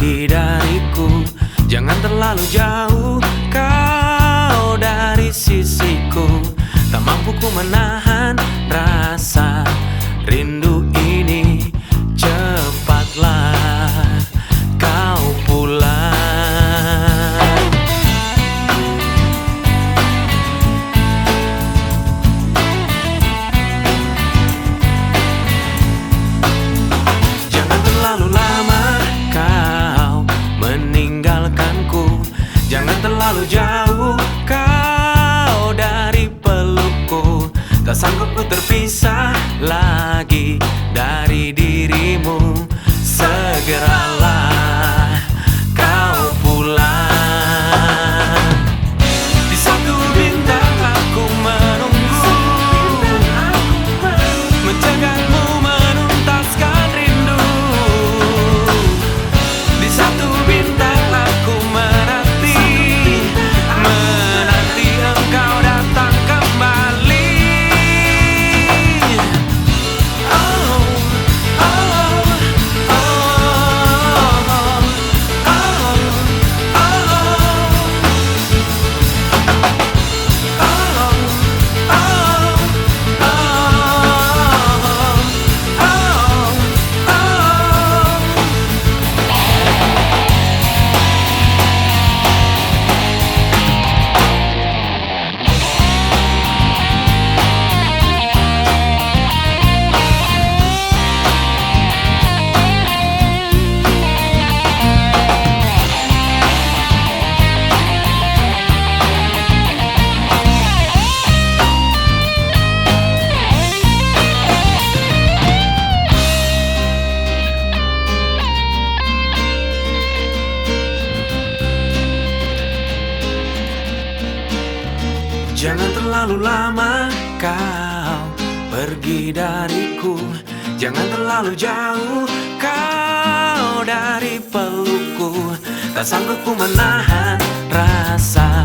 pergi dariku. Jangan terlalu jauh kau dari sisiku. Tak mampu ku menahan rasa rindu Jangan terlalu jauh kau dari pelukku. Tak sanggup ku terpisah Jangan terlalu lama kau pergi dariku. Jangan terlalu jauh kau dari pelukku Tak sanggup ku menahan rasa